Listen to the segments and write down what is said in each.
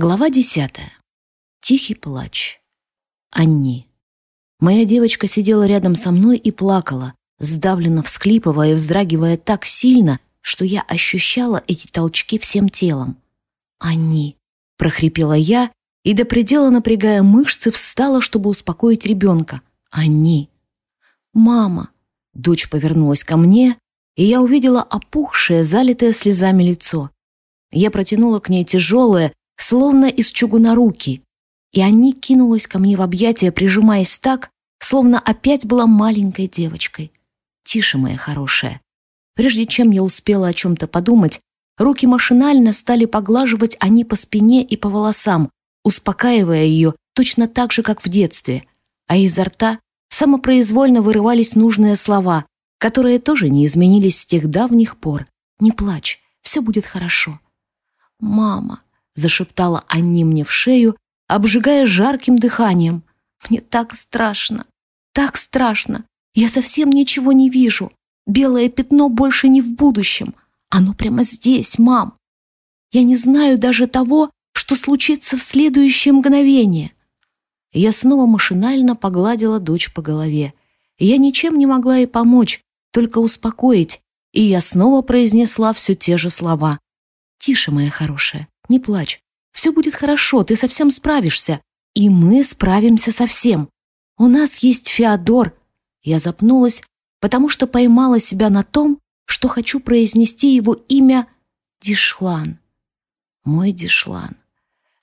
Глава десятая. Тихий плач. Анни. Моя девочка сидела рядом со мной и плакала, сдавленно всхлипывая и вздрагивая так сильно, что я ощущала эти толчки всем телом. «Анни», — прохрипела я и до предела напрягая мышцы встала, чтобы успокоить ребенка. «Анни». «Мама», — дочь повернулась ко мне, и я увидела опухшее, залитое слезами лицо. Я протянула к ней тяжелое, словно из чугуна руки, и они кинулась ко мне в объятия, прижимаясь так, словно опять была маленькой девочкой. «Тише, моя хорошая». Прежде чем я успела о чем-то подумать, руки машинально стали поглаживать они по спине и по волосам, успокаивая ее точно так же, как в детстве, а изо рта самопроизвольно вырывались нужные слова, которые тоже не изменились с тех давних пор. «Не плачь, все будет хорошо». «Мама», зашептала Анни мне в шею, обжигая жарким дыханием. «Мне так страшно, так страшно. Я совсем ничего не вижу. Белое пятно больше не в будущем. Оно прямо здесь, мам. Я не знаю даже того, что случится в следующее мгновение». Я снова машинально погладила дочь по голове. Я ничем не могла ей помочь, только успокоить, и я снова произнесла все те же слова. «Тише, моя хорошая, не плачь. Все будет хорошо, ты совсем справишься. И мы справимся со всем. У нас есть Феодор. Я запнулась, потому что поймала себя на том, что хочу произнести его имя Дишлан. Мой Дишлан.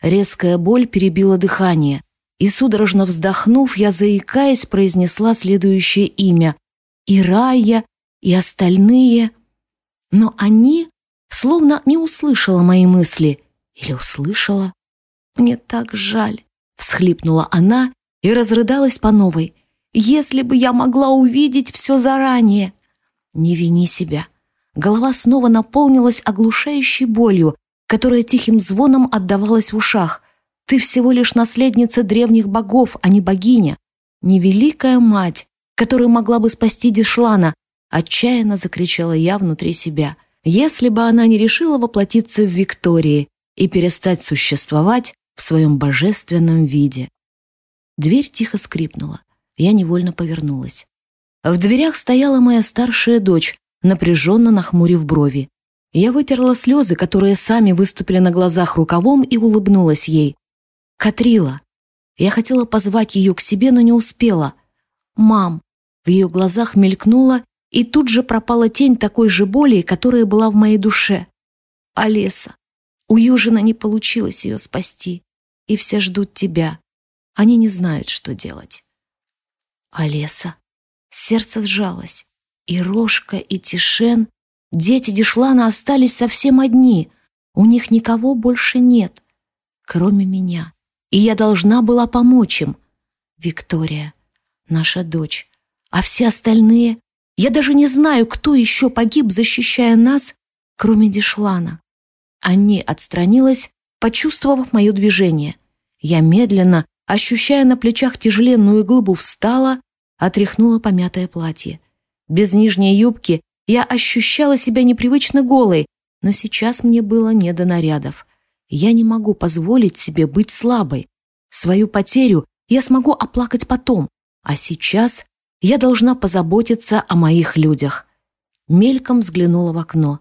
Резкая боль перебила дыхание, и, судорожно вздохнув, я, заикаясь, произнесла следующее имя. И Рая, и остальные. Но они словно не услышала мои мысли или услышала. «Мне так жаль», — всхлипнула она и разрыдалась по новой. «Если бы я могла увидеть все заранее!» «Не вини себя». Голова снова наполнилась оглушающей болью, которая тихим звоном отдавалась в ушах. «Ты всего лишь наследница древних богов, а не богиня. Не великая мать, которая могла бы спасти Дешлана!» Отчаянно закричала я внутри себя. Если бы она не решила воплотиться в Виктории и перестать существовать в своем божественном виде. Дверь тихо скрипнула. Я невольно повернулась. В дверях стояла моя старшая дочь, напряженно нахмурив брови. Я вытерла слезы, которые сами выступили на глазах рукавом, и улыбнулась ей. «Катрила!» Я хотела позвать ее к себе, но не успела. «Мам!» В ее глазах мелькнула, и тут же пропала тень такой же боли, которая была в моей душе. «Олеса!» У Южина не получилось ее спасти, и все ждут тебя. Они не знают, что делать. А леса? Сердце сжалось. И Рожка, и Тишен, дети Дишлана остались совсем одни. У них никого больше нет, кроме меня. И я должна была помочь им. Виктория, наша дочь. А все остальные... Я даже не знаю, кто еще погиб, защищая нас, кроме Дишлана. Анни отстранилась, почувствовав мое движение. Я медленно, ощущая на плечах тяжеленную глыбу, встала, отряхнула помятое платье. Без нижней юбки я ощущала себя непривычно голой, но сейчас мне было не до нарядов. Я не могу позволить себе быть слабой. Свою потерю я смогу оплакать потом, а сейчас я должна позаботиться о моих людях. Мельком взглянула в окно.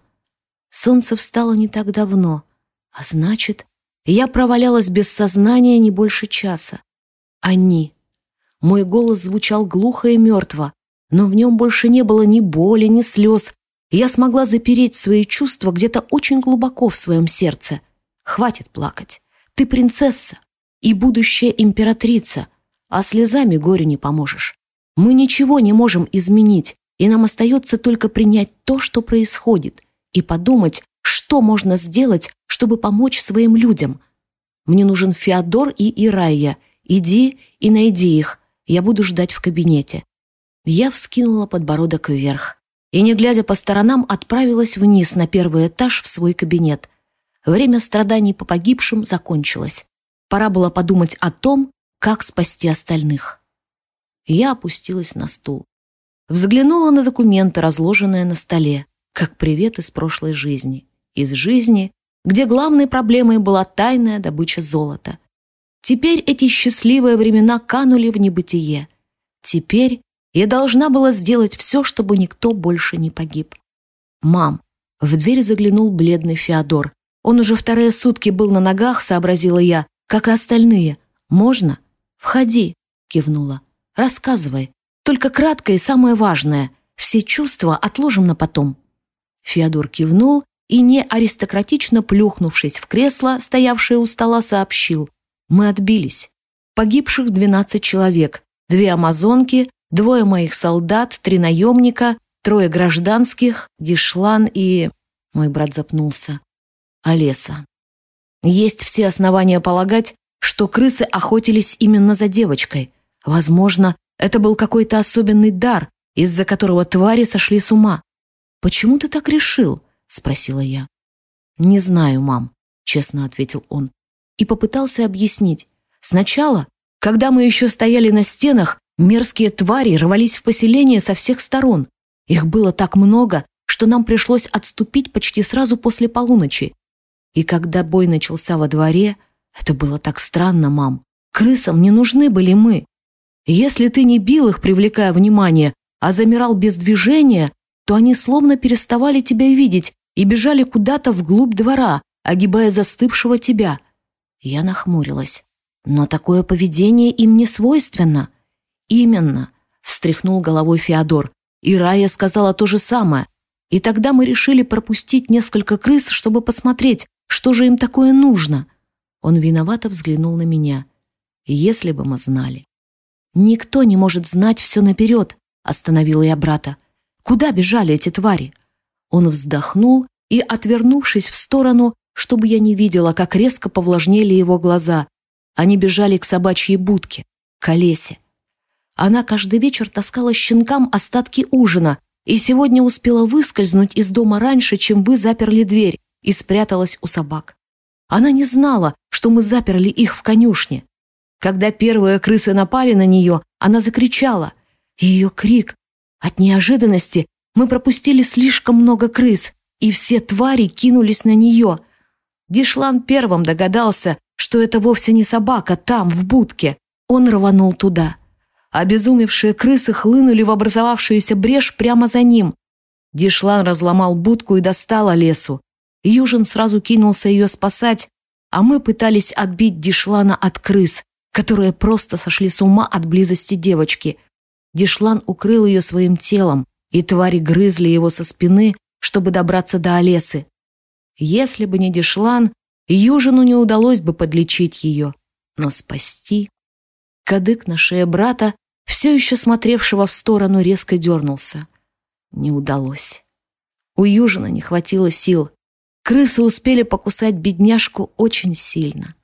Солнце встало не так давно, а значит, я провалялась без сознания не больше часа. Они. Мой голос звучал глухо и мертво, но в нем больше не было ни боли, ни слез. Я смогла запереть свои чувства где-то очень глубоко в своем сердце. Хватит плакать. Ты принцесса и будущая императрица, а слезами горю не поможешь. Мы ничего не можем изменить, и нам остается только принять то, что происходит, и подумать, что можно сделать, чтобы помочь своим людям. Мне нужен Феодор и Ирайя. Иди и найди их. Я буду ждать в кабинете». Я вскинула подбородок вверх и, не глядя по сторонам, отправилась вниз на первый этаж в свой кабинет. Время страданий по погибшим закончилось. Пора было подумать о том, как спасти остальных. Я опустилась на стул. Взглянула на документы, разложенные на столе как привет из прошлой жизни, из жизни, где главной проблемой была тайная добыча золота. Теперь эти счастливые времена канули в небытие. Теперь я должна была сделать все, чтобы никто больше не погиб. «Мам!» В дверь заглянул бледный Феодор. Он уже вторые сутки был на ногах, сообразила я, как и остальные. «Можно?» «Входи», — кивнула. «Рассказывай. Только кратко и самое важное. Все чувства отложим на потом». Феодор кивнул и, не аристократично плюхнувшись в кресло, стоявшее у стола, сообщил. «Мы отбились. Погибших двенадцать человек, две амазонки, двое моих солдат, три наемника, трое гражданских, Дишлан и...» Мой брат запнулся. «Олеса. Есть все основания полагать, что крысы охотились именно за девочкой. Возможно, это был какой-то особенный дар, из-за которого твари сошли с ума. «Почему ты так решил?» — спросила я. «Не знаю, мам», — честно ответил он. И попытался объяснить. Сначала, когда мы еще стояли на стенах, мерзкие твари рвались в поселение со всех сторон. Их было так много, что нам пришлось отступить почти сразу после полуночи. И когда бой начался во дворе, это было так странно, мам. Крысам не нужны были мы. Если ты не бил их, привлекая внимание, а замирал без движения, то они словно переставали тебя видеть и бежали куда-то вглубь двора, огибая застывшего тебя. Я нахмурилась. Но такое поведение им не свойственно. Именно, встряхнул головой Феодор. И Рая сказала то же самое. И тогда мы решили пропустить несколько крыс, чтобы посмотреть, что же им такое нужно. Он виновато взглянул на меня. Если бы мы знали. Никто не может знать все наперед, остановила я брата. Куда бежали эти твари? Он вздохнул и, отвернувшись в сторону, чтобы я не видела, как резко повлажнели его глаза, они бежали к собачьей будке, к Олесе. Она каждый вечер таскала щенкам остатки ужина и сегодня успела выскользнуть из дома раньше, чем вы заперли дверь и спряталась у собак. Она не знала, что мы заперли их в конюшне. Когда первые крысы напали на нее, она закричала. Ее крик от неожиданности мы пропустили слишком много крыс, и все твари кинулись на нее. Дишлан первым догадался, что это вовсе не собака там, в будке. Он рванул туда. Обезумевшие крысы хлынули в образовавшуюся брешь прямо за ним. Дишлан разломал будку и достал лесу. Южин сразу кинулся ее спасать, а мы пытались отбить Дишлана от крыс, которые просто сошли с ума от близости девочки. Дишлан укрыл ее своим телом, и твари грызли его со спины, чтобы добраться до Олесы. Если бы не Дишлан, Южину не удалось бы подлечить ее, но спасти... Кадык на шее брата, все еще смотревшего в сторону, резко дернулся. Не удалось. У Южина не хватило сил. Крысы успели покусать бедняжку очень сильно.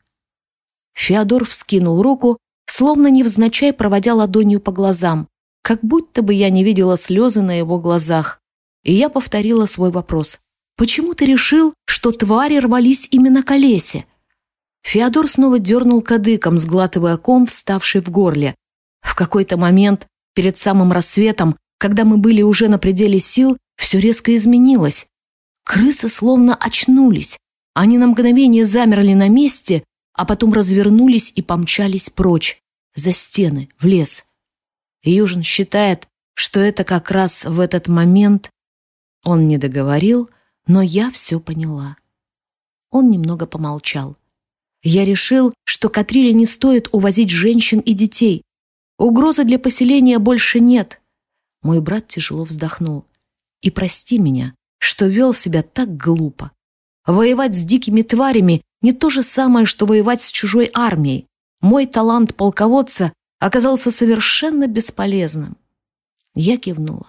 Феодор вскинул руку, словно невзначай проводя ладонью по глазам как будто бы я не видела слезы на его глазах. И я повторила свой вопрос. «Почему ты решил, что твари рвались именно к Олесе?» Феодор снова дернул кадыком, сглатывая ком, вставший в горле. В какой-то момент, перед самым рассветом, когда мы были уже на пределе сил, все резко изменилось. Крысы словно очнулись. Они на мгновение замерли на месте, а потом развернулись и помчались прочь, за стены, в лес. Южин считает, что это как раз в этот момент он не договорил, но я все поняла. Он немного помолчал. Я решил, что Катриле не стоит увозить женщин и детей. Угрозы для поселения больше нет. Мой брат тяжело вздохнул. И прости меня, что вел себя так глупо. Воевать с дикими тварями не то же самое, что воевать с чужой армией. Мой талант полководца оказался совершенно бесполезным. Я кивнула.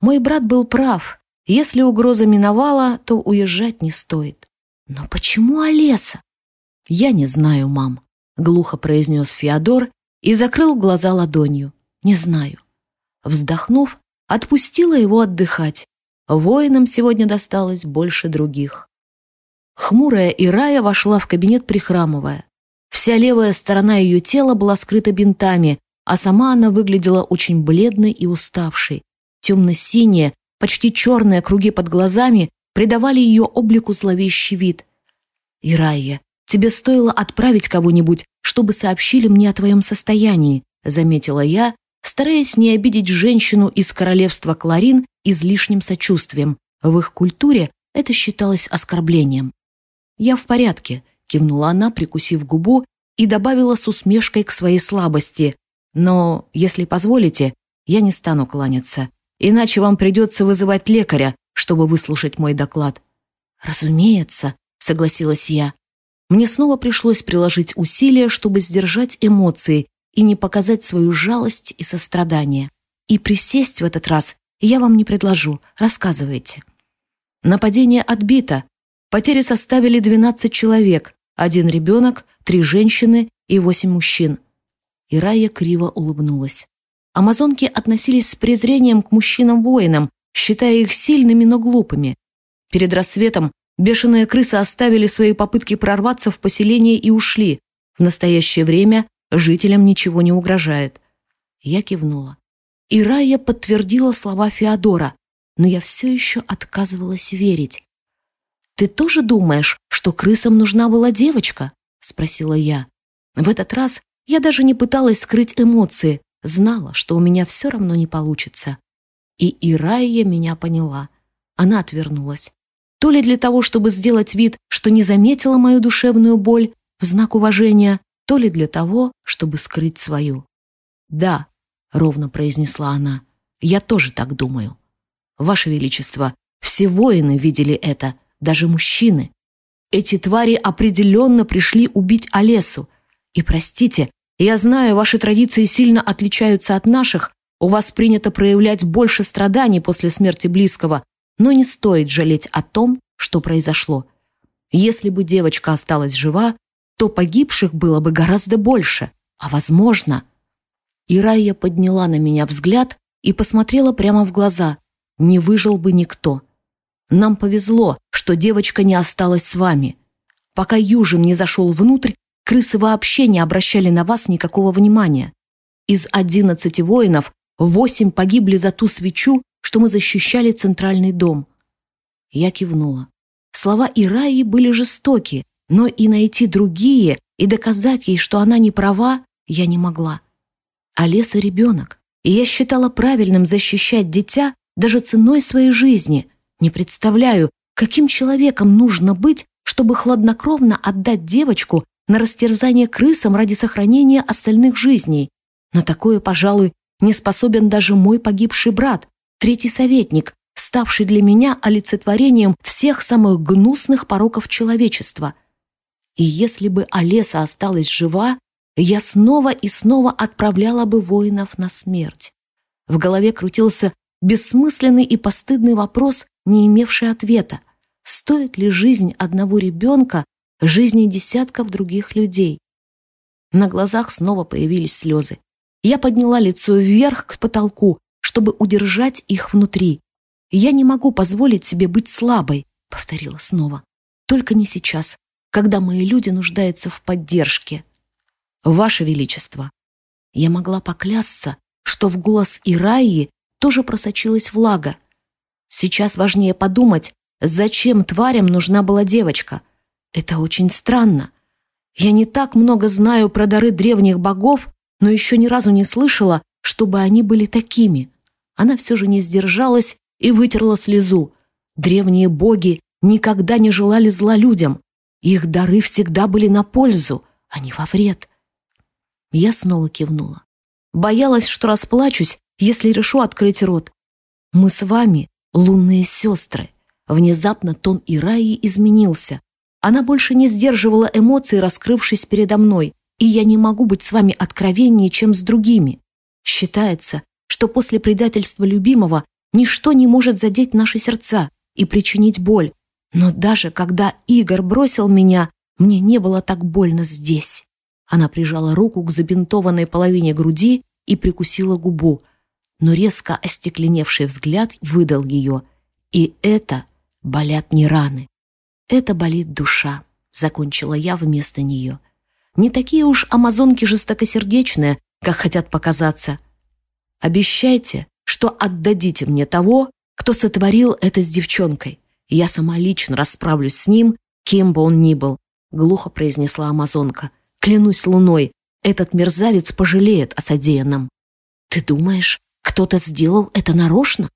Мой брат был прав. Если угроза миновала, то уезжать не стоит. Но почему Олеса? Я не знаю, мам, глухо произнес Феодор и закрыл глаза ладонью. Не знаю. Вздохнув, отпустила его отдыхать. Воинам сегодня досталось больше других. Хмурая Ирая вошла в кабинет, прихрамывая. Вся левая сторона ее тела была скрыта бинтами, а сама она выглядела очень бледной и уставшей. Темно-синие, почти черные круги под глазами придавали ее облику зловещий вид. «Ирайя, тебе стоило отправить кого-нибудь, чтобы сообщили мне о твоем состоянии», заметила я, стараясь не обидеть женщину из королевства Кларин излишним сочувствием. В их культуре это считалось оскорблением. «Я в порядке», — кивнула она, прикусив губу, и добавила с усмешкой к своей слабости. «Но, если позволите, я не стану кланяться, иначе вам придется вызывать лекаря, чтобы выслушать мой доклад». «Разумеется», — согласилась я. Мне снова пришлось приложить усилия, чтобы сдержать эмоции и не показать свою жалость и сострадание. И присесть в этот раз я вам не предложу. Рассказывайте. Нападение отбито. Потери составили 12 человек. Один ребенок, три женщины и восемь мужчин. И Рая криво улыбнулась. Амазонки относились с презрением к мужчинам-воинам, считая их сильными, но глупыми. Перед рассветом бешеные крысы оставили свои попытки прорваться в поселение и ушли. В настоящее время жителям ничего не угрожает. Я кивнула. И Рая подтвердила слова Феодора, но я все еще отказывалась верить. «Ты тоже думаешь, что крысам нужна была девочка?» — спросила я. В этот раз я даже не пыталась скрыть эмоции, знала, что у меня все равно не получится. И Ирайя меня поняла. Она отвернулась. То ли для того, чтобы сделать вид, что не заметила мою душевную боль в знак уважения, то ли для того, чтобы скрыть свою. «Да», — ровно произнесла она, — «я тоже так думаю. Ваше Величество, все воины видели это, даже мужчины. Эти твари определенно пришли убить Олесу. И простите, я знаю, ваши традиции сильно отличаются от наших, у вас принято проявлять больше страданий после смерти близкого, но не стоит жалеть о том, что произошло. Если бы девочка осталась жива, то погибших было бы гораздо больше, а возможно... Ирайя подняла на меня взгляд и посмотрела прямо в глаза. Не выжил бы никто. Нам повезло, что девочка не осталась с вами. Пока Южин не зашел внутрь, крысы вообще не обращали на вас никакого внимания. Из одиннадцати воинов восемь погибли за ту свечу, что мы защищали центральный дом. Я кивнула. Слова Ираи были жестоки, но и найти другие, и доказать ей, что она не права, я не могла. А Леса ребенок, и я считала правильным защищать дитя даже ценой своей жизни. Не представляю, каким человеком нужно быть, чтобы хладнокровно отдать девочку на растерзание крысам ради сохранения остальных жизней. На такое, пожалуй, не способен даже мой погибший брат, третий советник, ставший для меня олицетворением всех самых гнусных пороков человечества — и если бы Олеса осталась жива, я снова и снова отправляла бы воинов на смерть. В голове крутился бессмысленный и постыдный вопрос, не имевший ответа. Стоит ли жизнь одного ребенка жизни десятков других людей? На глазах снова появились слезы. Я подняла лицо вверх к потолку, чтобы удержать их внутри. «Я не могу позволить себе быть слабой», — повторила снова. «Только не сейчас когда мои люди нуждаются в поддержке. Ваше Величество, я могла поклясться, что в голос Ираи тоже просочилась влага. Сейчас важнее подумать, зачем тварям нужна была девочка. Это очень странно. Я не так много знаю про дары древних богов, но еще ни разу не слышала, чтобы они были такими. Она все же не сдержалась и вытерла слезу. Древние боги никогда не желали зла людям. Их дары всегда были на пользу, а не во вред. Я снова кивнула. Боялась, что расплачусь, если решу открыть рот. Мы с вами лунные сестры. Внезапно тон Ираи изменился. Она больше не сдерживала эмоций, раскрывшись передо мной, и я не могу быть с вами откровеннее, чем с другими. Считается, что после предательства любимого ничто не может задеть наши сердца и причинить боль, но даже когда Игорь бросил меня, мне не было так больно здесь. Она прижала руку к забинтованной половине груди и прикусила губу, но резко остекленевший взгляд выдал ее. И это болят не раны. Это болит душа, закончила я вместо нее. Не такие уж амазонки жестокосердечные, как хотят показаться. Обещайте, что отдадите мне того, кто сотворил это с девчонкой. Я сама лично расправлюсь с ним, кем бы он ни был. — глухо произнесла амазонка. «Клянусь луной, этот мерзавец пожалеет о содеянном». «Ты думаешь, кто-то сделал это нарочно?»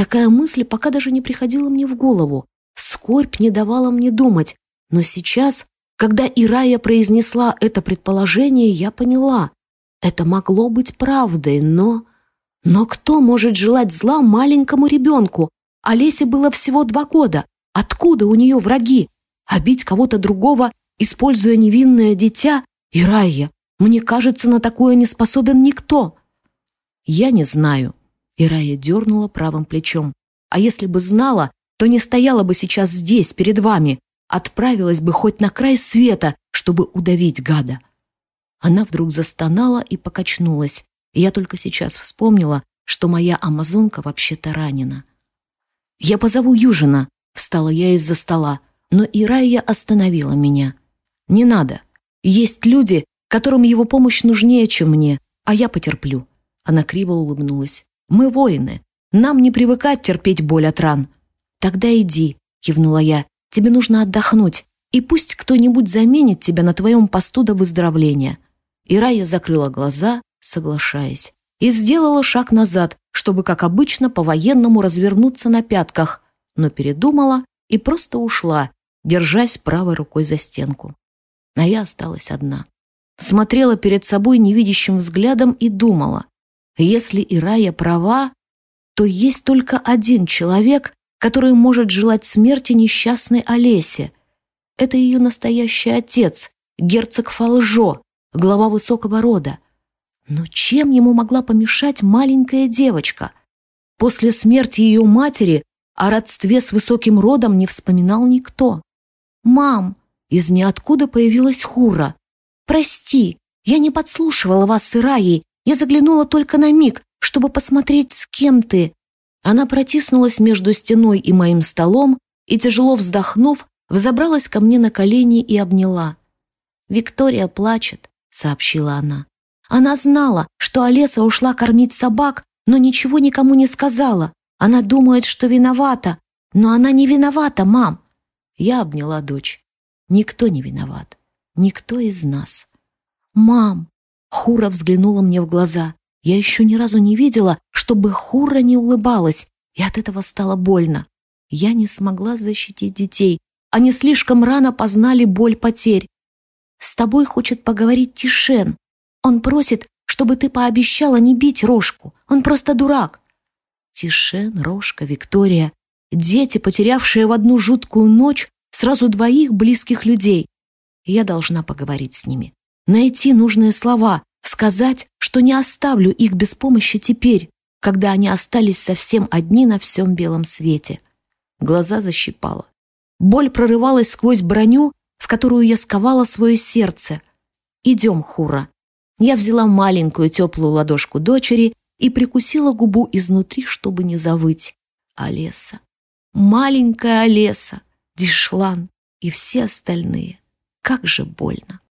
Такая мысль пока даже не приходила мне в голову. Скорбь не давала мне думать. Но сейчас, когда Ирая произнесла это предположение, я поняла. Это могло быть правдой, но... Но кто может желать зла маленькому ребенку? Олесе было всего два года. Откуда у нее враги? А бить кого-то другого, используя невинное дитя? Ирайя, мне кажется, на такое не способен никто. Я не знаю. Ирайя дернула правым плечом. А если бы знала, то не стояла бы сейчас здесь, перед вами. Отправилась бы хоть на край света, чтобы удавить гада. Она вдруг застонала и покачнулась. И я только сейчас вспомнила, что моя амазонка вообще-то ранена. «Я позову Южина», — встала я из-за стола, но Ирайя остановила меня. «Не надо. Есть люди, которым его помощь нужнее, чем мне, а я потерплю». Она криво улыбнулась. «Мы воины. Нам не привыкать терпеть боль от ран». «Тогда иди», — кивнула я. «Тебе нужно отдохнуть, и пусть кто-нибудь заменит тебя на твоем посту до выздоровления». Ирая закрыла глаза, соглашаясь, и сделала шаг назад, чтобы, как обычно, по-военному развернуться на пятках, но передумала и просто ушла, держась правой рукой за стенку. А я осталась одна. Смотрела перед собой невидящим взглядом и думала, если Ирая права, то есть только один человек, который может желать смерти несчастной Олесе. Это ее настоящий отец, герцог Фалжо, глава высокого рода. Но чем ему могла помешать маленькая девочка? После смерти ее матери о родстве с высоким родом не вспоминал никто. «Мам!» Из ниоткуда появилась Хура. «Прости, я не подслушивала вас с Ираей. Я заглянула только на миг, чтобы посмотреть, с кем ты». Она протиснулась между стеной и моим столом и, тяжело вздохнув, взобралась ко мне на колени и обняла. «Виктория плачет. — сообщила она. Она знала, что Олеса ушла кормить собак, но ничего никому не сказала. Она думает, что виновата. Но она не виновата, мам. Я обняла дочь. Никто не виноват. Никто из нас. Мам! Хура взглянула мне в глаза. Я еще ни разу не видела, чтобы Хура не улыбалась, и от этого стало больно. Я не смогла защитить детей. Они слишком рано познали боль потерь. С тобой хочет поговорить Тишен. Он просит, чтобы ты пообещала не бить Рожку. Он просто дурак». Тишен, Рожка, Виктория — дети, потерявшие в одну жуткую ночь сразу двоих близких людей. Я должна поговорить с ними, найти нужные слова, сказать, что не оставлю их без помощи теперь, когда они остались совсем одни на всем белом свете. Глаза защипала. Боль прорывалась сквозь броню в которую я сковала свое сердце. «Идем, Хура». Я взяла маленькую теплую ладошку дочери и прикусила губу изнутри, чтобы не завыть. Олеса. Маленькая Олеса, Дишлан и все остальные. Как же больно.